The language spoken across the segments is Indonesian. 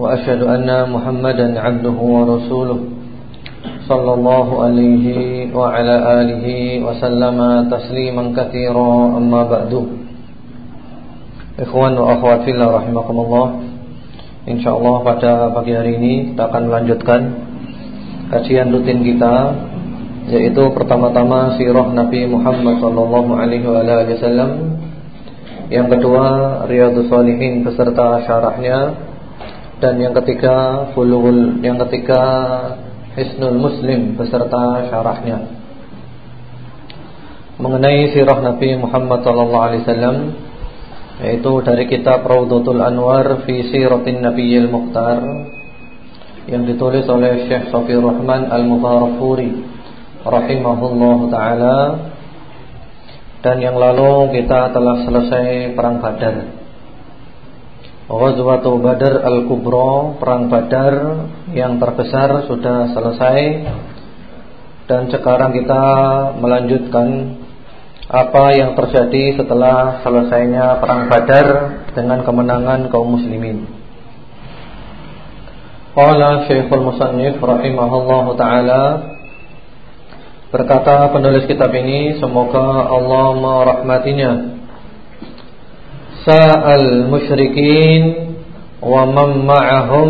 وأشهد أن محمدا عبده ورسوله صلى الله عليه وعلى آله وسلم تسليما كثيرا أما بعد Ikhwan wa akhwat fillah rahimakumullah InsyaAllah pada pagi hari ini kita akan melanjutkan Kajian rutin kita Yaitu pertama-tama sirah Nabi Muhammad sallallahu alaihi wasallam Yang kedua Riyadus Salihin beserta syarahnya dan yang ketiga Fulul Yang ketiga Hisnul Muslim beserta syarahnya Mengenai sirah Nabi Muhammad sallallahu alaihi wasallam yaitu dari kitab Raudhatul Anwar fi Siratin Nabiyil Mukhtar yang ditulis oleh Syekh Safi Rahman Al-Mubarakfuri rahimahullah taala dan yang lalu kita telah selesai perang Badar. Ghazwatul Badar Al-Kubra, perang Badar yang terbesar sudah selesai dan sekarang kita melanjutkan apa yang terjadi setelah selesainya perang Badar dengan kemenangan kaum muslimin. Qala Syekhul Musannif rahimahullahu taala berkata penulis kitab ini semoga Allah merahmatinya. Sa'al musyrikin wa man ma'ahum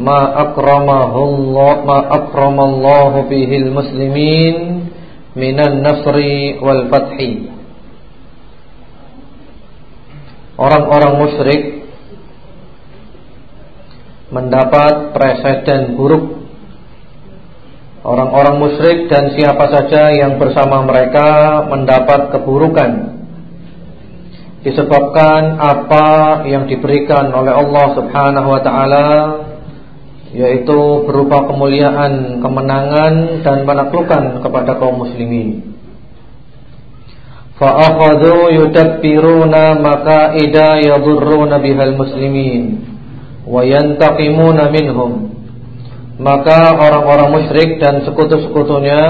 ma akramahullah ma akramallahu bihil muslimin minan nasri wal fathi. Orang-orang musyrik mendapat presiden buruk. Orang-orang musyrik dan siapa saja yang bersama mereka mendapat keburukan Disebabkan apa yang diberikan oleh Allah subhanahu wa ta'ala yaitu berupa kemuliaan, kemenangan dan penaklukan kepada kaum muslimin. Fa'akhadhu yudabbiruna maqaida yadurruna bihal muslimin wa yantaqimuna minhum. Maka orang-orang musyrik dan sekutu-sekutunya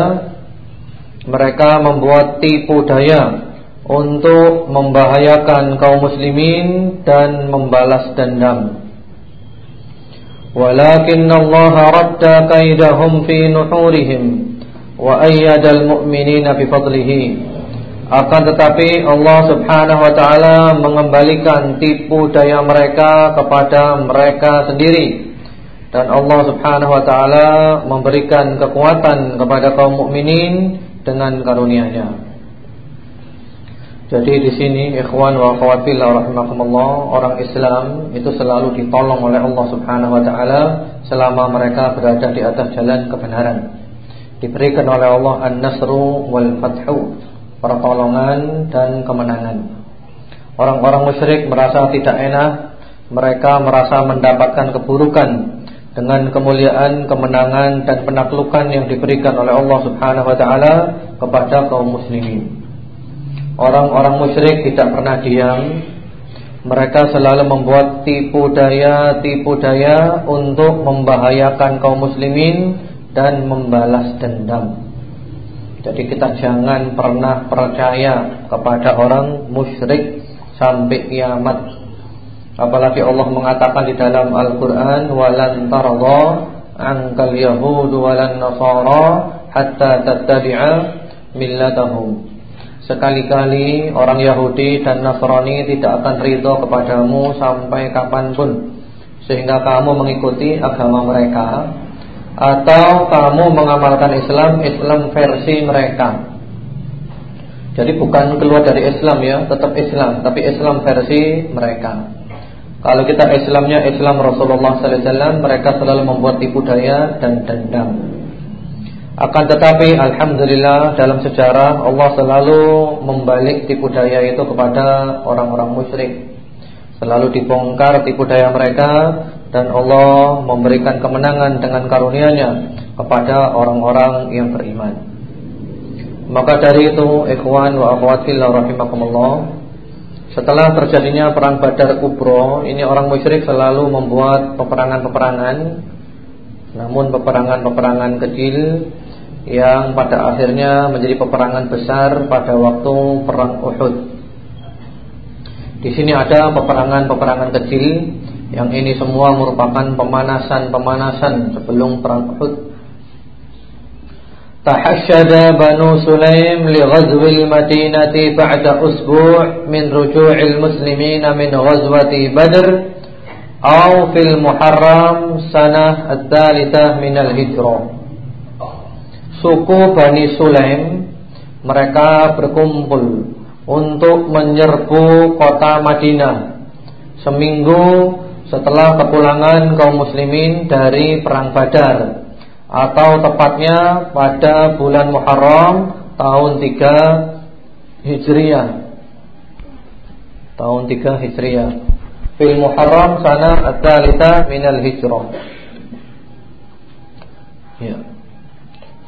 mereka membuat tipu daya untuk membahayakan kaum muslimin dan membalas dendam. Walakin Allah radda kaidahum fi nuhurihim wa ayyadal mu'minina bi fadlihi. Akan tetapi Allah Subhanahu wa taala mengembalikan tipu daya mereka kepada mereka sendiri. Dan Allah Subhanahu wa taala memberikan kekuatan kepada kaum mukminin dengan karunia-Nya. Jadi di sini ikhwan wa akhwat orang Islam itu selalu ditolong oleh Allah Subhanahu wa taala selama mereka berada di atas jalan kebenaran. Diberikan oleh Allah an-nasru wal fathu, pertolongan dan kemenangan. Orang-orang musyrik merasa tidak enak, mereka merasa mendapatkan keburukan dengan kemuliaan, kemenangan dan penaklukan yang diberikan oleh Allah Subhanahu wa taala kepada kaum muslimin. Orang-orang musyrik tidak pernah diam. Mereka selalu membuat tipu daya-tipu daya Untuk membahayakan kaum muslimin Dan membalas dendam. Jadi kita jangan pernah percaya Kepada orang musyrik Sampai kiamat. Apalagi Allah mengatakan di dalam Al-Quran Walan Angkal yahudu walan Hatta tattabi'a millatahum Sekali-kali orang Yahudi dan Nasrani tidak akan ridho kepadamu sampai kapan pun Sehingga kamu mengikuti agama mereka Atau kamu mengamalkan Islam, Islam versi mereka. Jadi bukan keluar dari Islam ya, tetap Islam Tapi Islam versi mereka. Kalau kita Islamnya Islam Rasulullah SAW Mereka selalu membuat tipu daya dan dendam akan tetapi Alhamdulillah dalam sejarah Allah selalu membalik tipu daya itu kepada orang-orang musyrik Selalu dibongkar tipu daya mereka dan Allah memberikan kemenangan dengan karunia-Nya kepada orang-orang yang beriman. Maka dari itu, ikhwan wa akhwat fillah rahimakumullah, setelah terjadinya perang Badar Kubro, ini orang musyrik selalu membuat peperangan-peperangan namun peperangan-peperangan kecil yang pada akhirnya menjadi peperangan besar pada waktu perang Uhud. Di sini ada peperangan-peperangan kecil yang ini semua merupakan pemanasan-pemanasan sebelum perang Uhud. Tahashshada Banu Sulaim li ghazwil Madinati ba'da usbu' min ruju'il muslimin min ghazwati Badr aw fil Muharram sanah ats-tsalitsah min al-Hijrah. Suku Bani Sulaim mereka berkumpul untuk menyerbu kota Madinah seminggu setelah kepulangan kaum muslimin dari perang Badar atau tepatnya pada bulan Muharram tahun 3 Hijriah. Tahun 3 Hijriah. Fil Muharram sana ats-tsalitsah minal hijrah. Ya.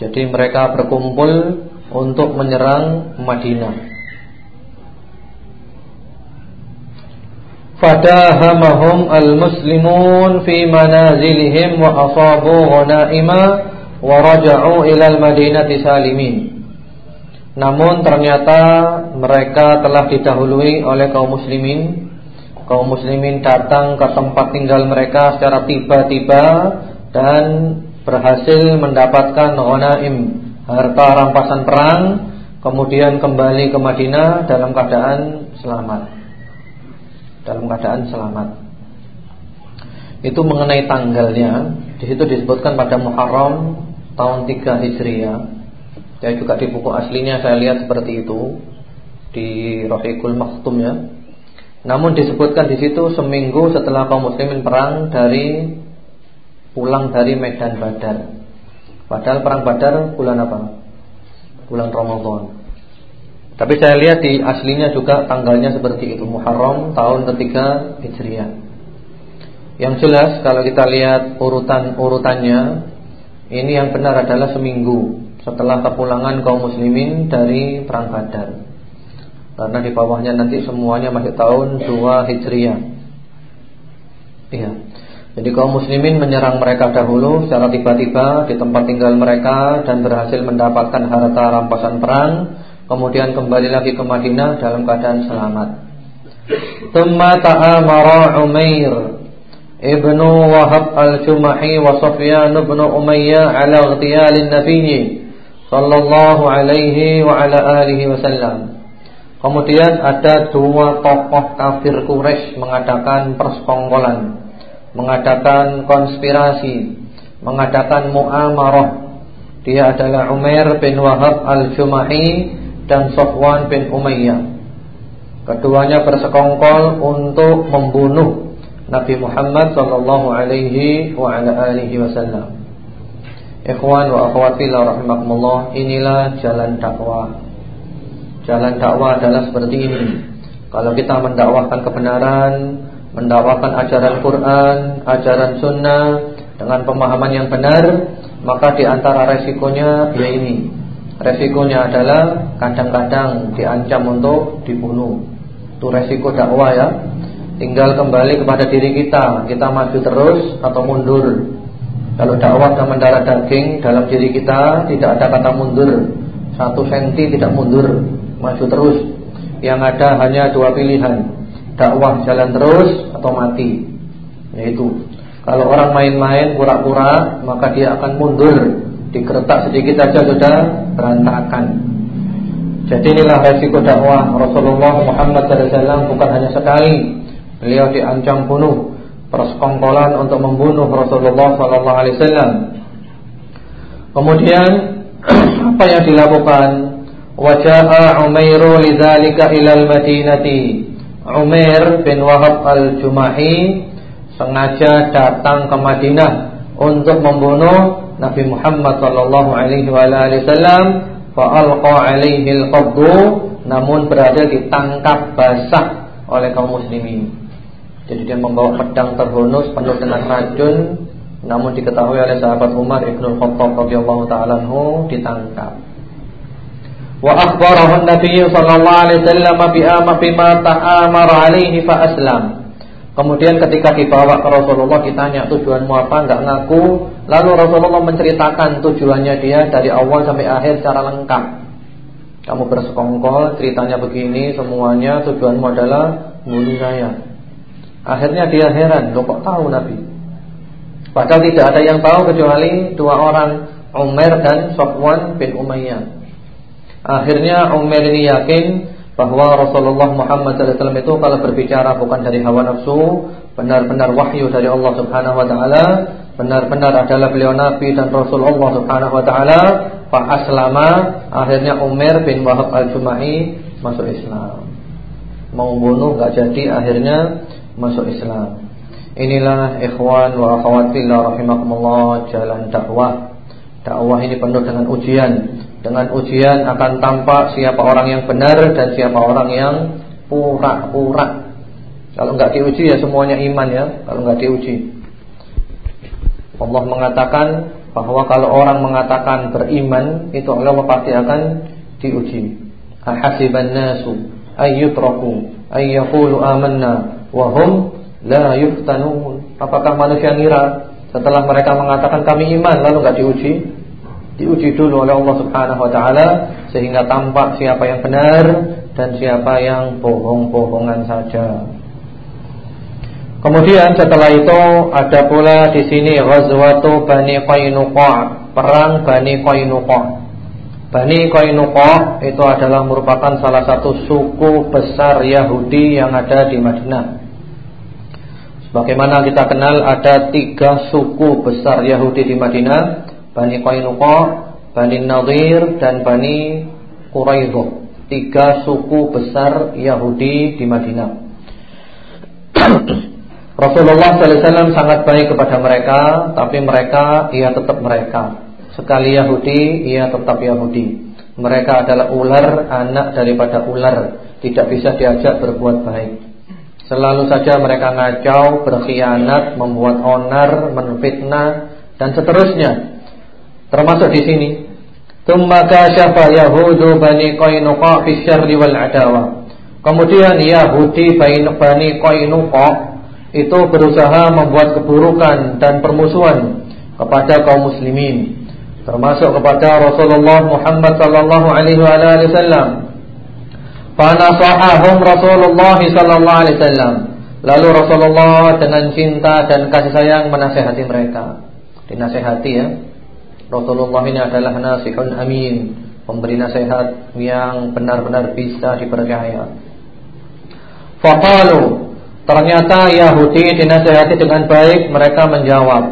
Jadi mereka berkumpul untuk menyerang Madinah. fadahamahum al-muslimun fi manazilihim wa asabu ghanaima wa raja'u ila al-madinati salimin namun ternyata mereka telah didahului oleh kaum muslimin kaum muslimin datang ke tempat tinggal mereka secara tiba-tiba dan berhasil mendapatkan ghanaim harta rampasan perang kemudian kembali ke Madinah dalam keadaan selamat dalam keadaan selamat. Itu mengenai tanggalnya, di situ disebutkan pada Muharram tahun 3 Hijriah. Ya juga di buku aslinya saya lihat seperti itu di Rohikul Maktum ya. Namun disebutkan di situ seminggu setelah kaum muslimin perang dari pulang dari Medan Badar. Padahal perang Badar bulan apa? Bulan Ramadan. Tapi saya lihat di aslinya juga tanggalnya seperti itu Muharram tahun ketiga Hijriah Yang jelas kalau kita lihat urutan-urutannya Ini yang benar adalah seminggu Setelah kepulangan kaum muslimin dari Perang Badar Karena di bawahnya nanti semuanya masih tahun 2 Hijriah Iya jadi kaum muslimin menyerang mereka dahulu secara tiba-tiba di tempat tinggal mereka dan berhasil mendapatkan harta rampasan perang kemudian kembali lagi ke Madinah dalam keadaan selamat. Thumma ta'amara Umair ibnu Wahab al-Jumahi wa Sufyan ibnu Umayyah ala ightiyal an-nabiy sallallahu alaihi wa ala alihi wasallam. Kemudian ada dua tokoh kafir Quraisy mengadakan persekongkolan, mengadakan konspirasi, mengadakan muamarah. Dia adalah Umair bin Wahab al-Jumahi dan Sofwan bin Umayyah. Keduanya bersekongkol untuk membunuh Nabi Muhammad sallallahu alaihi wa ala alihi wasallam. Ikhwan wa akhwati rahimakumullah, inilah jalan dakwah. Jalan dakwah adalah seperti ini. Kalau kita mendakwahkan kebenaran, mendakwahkan ajaran Quran, ajaran sunnah dengan pemahaman yang benar, maka di antara resikonya ya ini Resikonya adalah kadang-kadang diancam untuk dibunuh. Itu resiko dakwah ya. Tinggal kembali kepada diri kita, kita maju terus atau mundur. Kalau dakwah dan mendarah daging dalam diri kita tidak ada kata mundur. Satu senti tidak mundur, maju terus. Yang ada hanya dua pilihan, dakwah jalan terus atau mati. Yaitu kalau orang main-main pura-pura maka dia akan mundur. Dikeretak sedikit saja sudah berantakan. Jadi inilah resiko dakwah. Rasulullah Muhammad SAW bukan hanya sekali. Beliau diancam bunuh Persekongkolan untuk membunuh Rasulullah SAW Kemudian Apa yang dilakukan? Wajaha Umairu lidhalika ilal madinati Umair bin Wahab al-Jumahi Sengaja datang ke Madinah Untuk membunuh Nabi Muhammad sallallahu alaihi wasallam fa alqa alaihi al namun berada ditangkap basah oleh kaum muslimin. Jadi dia membawa pedang terhunus penuh dengan racun namun diketahui oleh sahabat Umar Ibnu Khattab radhiyallahu taala ditangkap. Akhbarahu Nabi sallallahu alaihi wasallam bima ta'amara alaihi fa aslam. Kemudian ketika dibawa ke Rasulullah ditanya tujuanmu apa? Enggak ngaku. Lalu Rasulullah menceritakan tujuannya dia dari awal sampai akhir secara lengkap. Kamu bersekongkol ceritanya begini semuanya tujuanmu adalah bunuh saya. Akhirnya dia heran Loh kok tahu Nabi? Padahal tidak ada yang tahu kecuali dua orang Umar dan Sofwan bin Umayyah Akhirnya Umar ini yakin bahwa Rasulullah Muhammad SAW itu kalau berbicara bukan dari hawa nafsu, benar-benar wahyu dari Allah Subhanahu Wa Taala, benar-benar adalah beliau Nabi dan Rasul Allah Subhanahu Wa Taala. Pak Aslama akhirnya Umar bin Wahab al Jumahi masuk Islam. Mau bunuh nggak jadi akhirnya masuk Islam. Inilah ikhwan wa akhwat fillah rahimakumullah jalan dakwah. Dakwah ini penuh dengan ujian dengan ujian akan tampak siapa orang yang benar dan siapa orang yang pura-pura. Kalau enggak diuji ya semuanya iman ya, kalau enggak diuji. Allah mengatakan bahwa kalau orang mengatakan beriman itu Allah pasti akan diuji. Ahasiban nasu ayyutraku ayyaqulu amanna wa hum la yuftanun. Apakah manusia ngira setelah mereka mengatakan kami iman lalu enggak diuji? Diuji dulu oleh Allah Subhanahu wa taala sehingga tampak siapa yang benar dan siapa yang bohong-bohongan saja. Kemudian setelah itu ada pula di sini Ghazwatu Bani Qainuqa, perang Bani Qainuqa. Bani Qainuqa itu adalah merupakan salah satu suku besar Yahudi yang ada di Madinah. Sebagaimana kita kenal ada tiga suku besar Yahudi di Madinah Bani Qainuqa, Bani Nadir dan Bani Quraidah. Tiga suku besar Yahudi di Madinah. Rasulullah SAW sangat baik kepada mereka, tapi mereka ia tetap mereka. Sekali Yahudi, ia tetap Yahudi. Mereka adalah ular, anak daripada ular, tidak bisa diajak berbuat baik. Selalu saja mereka ngacau, berkhianat, membuat onar, menfitnah dan seterusnya. Termasuk di sini. Tsumma kasyafa Yahudu Bani Qainuqa fi syarri wal adawa. Kemudian Yahudi Bani Qainuqa itu berusaha membuat keburukan dan permusuhan kepada kaum muslimin, termasuk kepada Rasulullah Muhammad sallallahu alaihi wasallam. Fanasahahum Rasulullah sallallahu alaihi wasallam. Lalu Rasulullah dengan cinta dan kasih sayang menasihati mereka. Dinasihati ya. Rasulullah ini adalah nasihun amin Pemberi nasihat yang benar-benar bisa dipercaya. Faqalu Ternyata Yahudi dinasihati dengan baik Mereka menjawab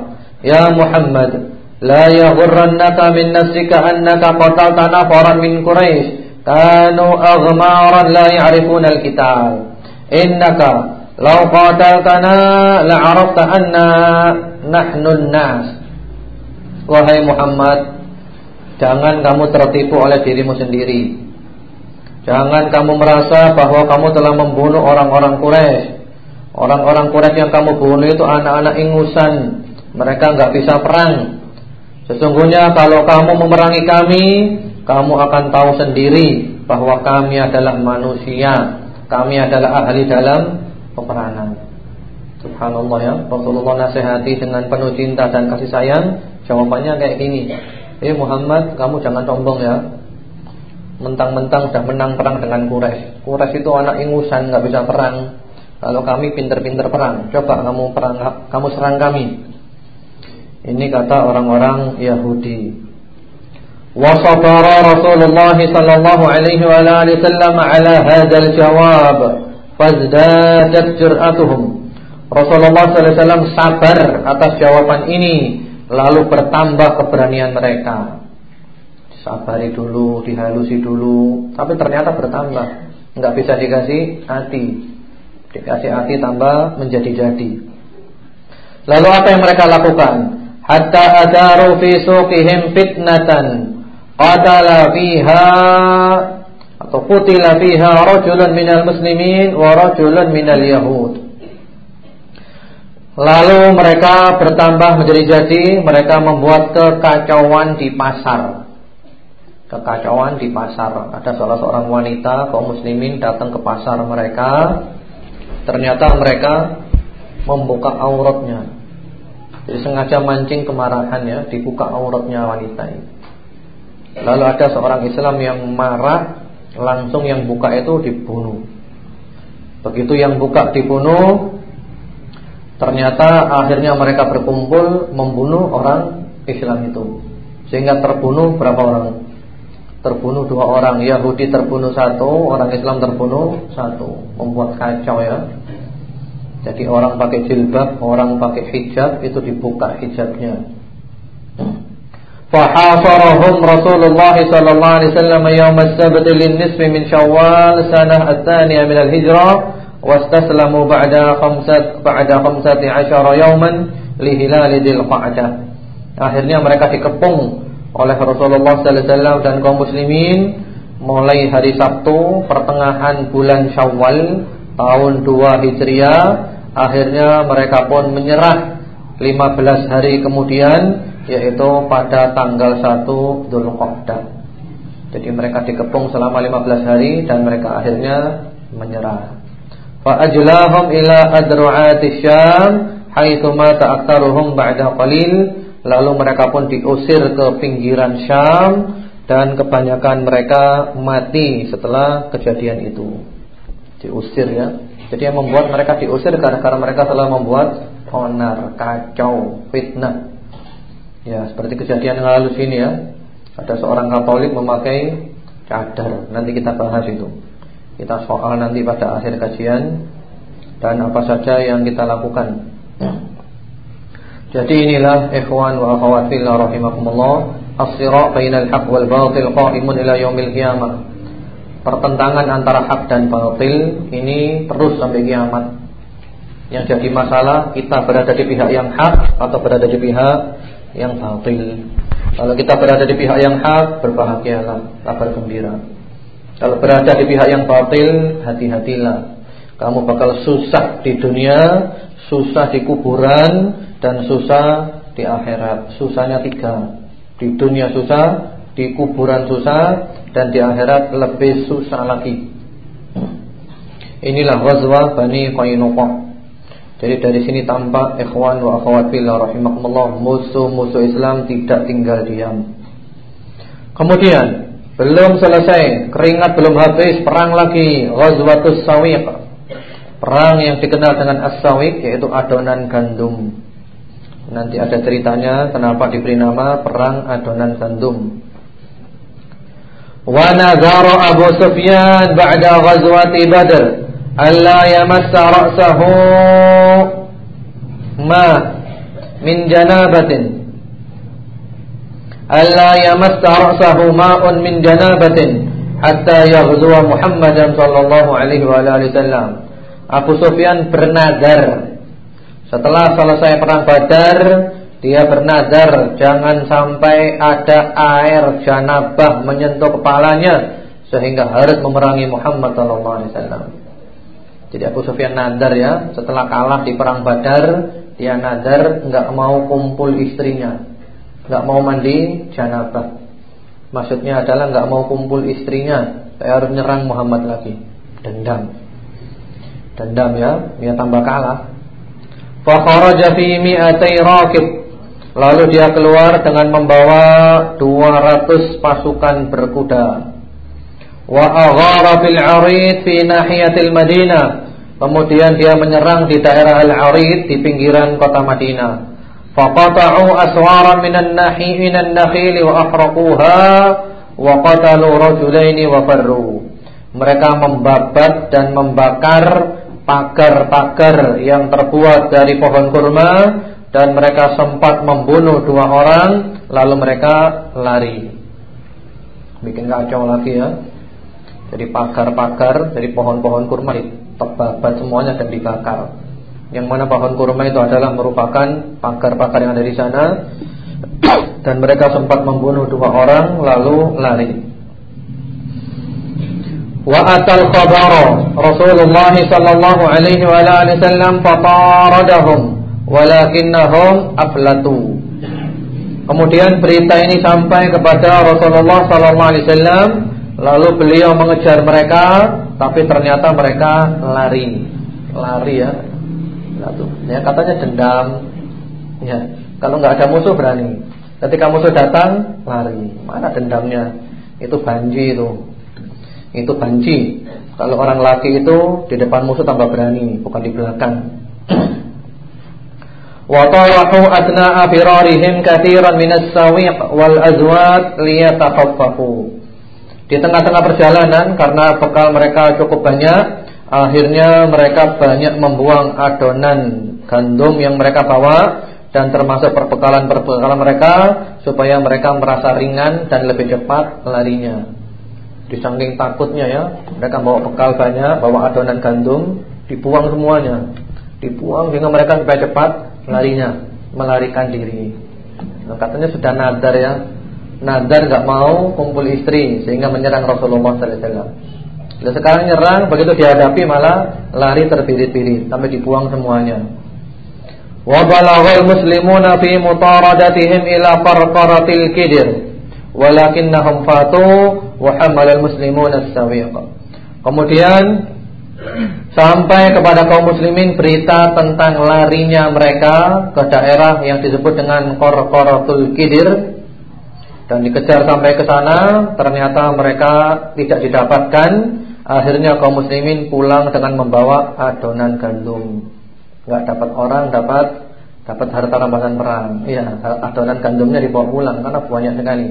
Ya Muhammad La yaghurrannaka min nafsika annaka qatalta nafaran min Quraisy kanu aghmaran la ya'rifuna al-qital innaka law qataltana la'arafta anna nahnu an-nas Wahai Muhammad Jangan kamu tertipu oleh dirimu sendiri. Jangan kamu merasa bahwa kamu telah membunuh orang-orang Quraisy. Orang-orang Quraisy yang kamu bunuh itu anak-anak ingusan. Mereka nggak bisa perang. Sesungguhnya kalau kamu memerangi kami Kamu akan tahu sendiri Bahwa kami adalah manusia. Kami adalah ahli dalam peperangan. Subhanallah ya. Rasulullah nasihati dengan penuh cinta dan kasih sayang Jawabannya kayak gini. Eh Muhammad kamu jangan sombong ya. Mentang-mentang sudah menang perang dengan Quraisy. Quraisy itu anak ingusan nggak bisa perang. Kalau kami pinter-pinter perang Coba kamu perang kamu serang kami. Ini kata orang-orang Yahudi. Wasabara Rasulullah sallallahu alaihi wasallam ala hadzal jawab fazdadat jur'atuhum. Rasulullah wasallam sabar atas jawaban ini Lalu bertambah keberanian mereka. Sabari dulu, dihalusi dulu. Tapi ternyata bertambah. Enggak bisa dikasih hati. Dikasih hati tambah menjadi-jadi Lalu apa yang mereka lakukan? Hatta adaru fi suqihim fitnatan. Qadala fiha Atau kutila fiha rajulun minal muslimin Wa rajulun minal yahud Lalu mereka bertambah menjadi jadi Mereka membuat kekacauan di pasar. Kekacauan di pasar. Ada salah seorang wanita kaum muslimin datang ke pasar mereka. Ternyata mereka Membuka auratnya. Jadi sengaja mancing kemarahan ya Dibuka auratnya wanita ini. Lalu ada seorang Islam yang marah Langsung yang buka itu dibunuh. Begitu yang buka dibunuh Ternyata akhirnya mereka berkumpul membunuh orang Islam itu. Sehingga terbunuh berapa orang? Terbunuh dua orang, Yahudi terbunuh satu, orang Islam terbunuh satu. Membuat kacau ya. Jadi orang pakai jilbab, orang pakai hijab itu dibuka hijabnya. Fahasarahum Rasulullah sallallahu alaihi wasallam yaum as-sabt lin-nisfi min Syawal sanah ats-tsaniyah min al-hijrah ba'da khamsat ba'da khamsati asyara yawman li hilal dzil qa'dah. Akhirnya mereka dikepung oleh Rasulullah sallallahu alaihi wasallam dan kaum muslimin mulai hari Sabtu pertengahan bulan Syawal tahun 2 Hijriah akhirnya mereka pun menyerah 15 hari kemudian yaitu pada tanggal 1 Dzulqa'dah. Jadi mereka dikepung selama 15 hari dan mereka akhirnya menyerah. فأجلاهم إلى أدرعات الشام syam haitsuma ta'aktaruhum ba'da qalil. Lalu mereka pun diusir ke pinggiran Syam dan kebanyakan mereka mati setelah kejadian itu. Diusir ya. Jadi yang membuat mereka diusir karena karena mereka telah membuat onar kacau fitnah. Ya seperti kejadian yang lalu sini ya. Ada seorang Katolik memakai cadar. Nanti kita bahas itu kita soal nanti pada akhir kajian Dan apa saja yang kita lakukan. Jadi inilah Ikhwan wa akhwat fillah rahimakumullah As-sira' bainal haq wal batil Qa'imun ila yaumil qiyamah. Pertentangan antara hak dan batil Ini terus sampai kiamat. Yang jadi masalah Kita berada di pihak yang hak Atau berada di pihak yang batil. Kalau kita berada di pihak yang hak Berbahagialah Kabar gembira kalau berada di pihak yang batil, hati-hatilah. Kamu bakal susah di dunia, susah di kuburan, dan susah di akhirat. Susahnya tiga. Di dunia susah, di kuburan susah, dan di akhirat lebih susah lagi. Inilah ghazwah Bani Qainuqa. Jadi dari sini tampak ikhwan wa akhwat fillah rahimakumullah, musuh-musuh Islam tidak tinggal diam. Kemudian belum selesai, keringat belum habis, perang lagi, Ghazwatus Sawiq. Perang yang dikenal dengan As-Sawiq yaitu adonan gandum. Nanti ada ceritanya kenapa diberi nama perang adonan gandum. Wa nazara Abu Sufyan ba'da ghazwati Badr alla yamassa ra'sahu ma min janabatin alla yamassa ra'sahu ma'un min janabatin hatta yaghzuwa Muhammadan sallallahu alaihi wa alihi wasallam. Abu Sufyan bernadar setelah selesai perang Badar dia bernadar jangan sampai ada air janabah menyentuh kepalanya sehingga harus memerangi Muhammad sallallahu alaihi wasallam. Jadi Abu Sufyan nadar ya, setelah kalah di perang Badar, dia nadar enggak mau kumpul istrinya nggak mau mandi janabah. Maksudnya adalah nggak mau kumpul istrinya, saya harus nyerang Muhammad lagi. Dendam. Dendam ya, dia tambah kalah. Fa kharaja raqib. Lalu dia keluar dengan membawa 200 pasukan berkuda. Wa aghara bil 'arid fi nahiyatil Madinah. Kemudian dia menyerang di daerah Al-Arid di pinggiran kota Madinah. فقطعوا أسوارا من النخيل من النخيل وأحرقوها وقتلوا رجلين وفروا mereka membabat dan membakar pagar-pagar yang terbuat dari pohon kurma dan mereka sempat membunuh dua orang lalu mereka lari bikin kacau lagi ya jadi pagar-pagar dari pohon-pohon kurma ditebabat semuanya dan dibakar yang mana pohon kurma itu adalah merupakan pakar-pakar yang ada di sana dan mereka sempat membunuh dua orang lalu lari. Wa atal khabara Rasulullah sallallahu alaihi wa alihi wasallam fataradahum walakinnahum aflatu. Kemudian berita ini sampai kepada Rasulullah sallallahu alaihi wasallam, lalu beliau mengejar mereka, tapi ternyata mereka lari. Lari ya. Satu. Ya katanya dendam. Ya, kalau nggak ada musuh berani. Ketika musuh datang, lari. Mana dendamnya? Itu banji itu. Itu banji. Kalau orang laki itu di depan musuh tambah berani, bukan di belakang. Wa tawahu adna'a firarihim katsiran minas sawiq wal azwat liyatakaffafu. Di tengah-tengah perjalanan karena bekal mereka cukup banyak, akhirnya mereka banyak membuang adonan gandum yang mereka bawa dan termasuk perbekalan-perbekalan mereka supaya mereka merasa ringan dan lebih cepat larinya. Disangking takutnya ya, mereka bawa bekal banyak, bawa adonan gandum, dibuang semuanya. Dibuang sehingga mereka supaya cepat larinya, melarikan diri. Nah, katanya sudah nadar ya. Nadar nggak mau kumpul istri sehingga menyerang Rasulullah sallallahu alaihi wasallam. Dan sekarang nyerang begitu dihadapi malah lari terbirit-birit sampai dibuang semuanya. Wa balaghal muslimuna fi mutaradatihim ila farqaratil kidir walakinnahum fatu wa hamalal muslimuna as-sawiq. Kemudian sampai kepada kaum muslimin berita tentang larinya mereka ke daerah yang disebut dengan Qarqaratul Kidir dan dikejar sampai ke sana ternyata mereka tidak didapatkan akhirnya kaum muslimin pulang dengan membawa adonan gandum. Enggak dapat orang dapat dapat harta rampasan perang. Iya adonan gandumnya dibawa pulang karena banyak sekali.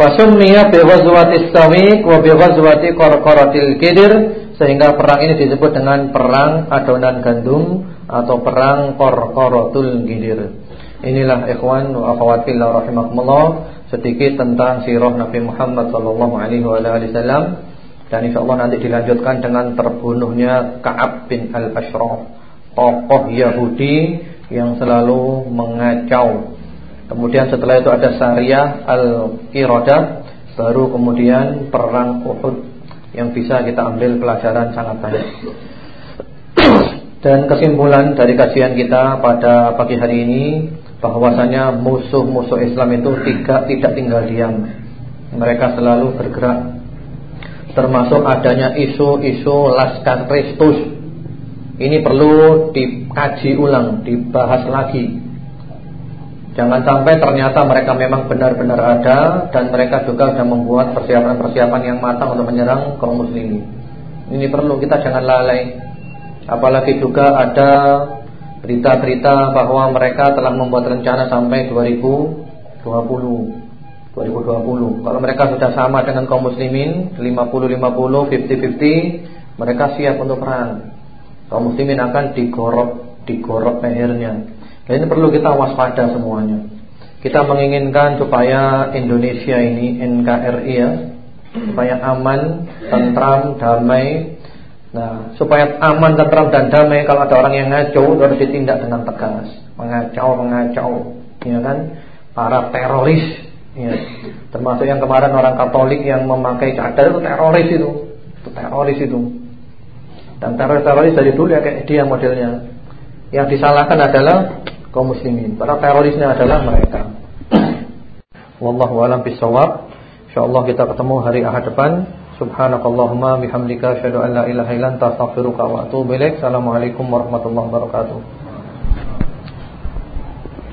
Fasummiya bi ghazwati Sawiq wa bi ghazwati Qarqaratil Kidir sehingga perang ini disebut dengan perang adonan gandum atau perang Qarqaratul Kidir. Inilah ikhwan wa akhwat fillah rahimakumullah sedikit tentang sirah Nabi Muhammad sallallahu alaihi wasallam dan insyaallah nanti dilanjutkan dengan terbunuhnya Ka'ab bin Al-Ashraf, tokoh Yahudi yang selalu mengacau. Kemudian setelah itu ada Sariyah Al-Iradah Baru kemudian Perang Uhud Yang bisa kita ambil pelajaran sangat banyak. Dan kesimpulan dari kajian kita pada pagi hari ini bahwasanya musuh-musuh Islam itu tidak, tidak tinggal diam. Mereka selalu bergerak Termasuk adanya isu-isu Laskar Kristus Ini perlu dikaji ulang, dibahas lagi Jangan sampai ternyata mereka memang benar-benar ada dan mereka juga sudah membuat persiapan-persiapan yang matang untuk menyerang kaum muslimin. Ini perlu kita jangan lalai. Apalagi juga ada berita-berita bahwa mereka telah membuat rencana sampai 2020. 2020. Kalau mereka sudah sama dengan kaum muslimin 50-50, 50-50, mereka siap untuk perang. Kaum muslimin akan digorok, digorok lehernya. Dan ini perlu kita waspada semuanya. Kita menginginkan supaya Indonesia ini NKRI ya, supaya aman, tentram, damai. Nah, supaya aman, tentram dan damai kalau ada orang yang ngaco harus ditindak dengan tegas. Mengacau, mengacau, ya kan? Para teroris ya. Termasuk yang kemarin orang Katolik yang memakai cadar itu teroris itu. Itu teroris itu. Dan teroris-teroris dari dulu ya kayak dia modelnya. Yang disalahkan adalah kaum muslimin. Para terorisnya adalah mereka. Wallahu a'lam bishawab. Insyaallah kita ketemu hari Ahad depan. Subhanakallahumma bihamdika asyhadu an la ilaha illa anta astaghfiruka wa atubu ilaik. Assalamualaikum warahmatullahi wabarakatuh.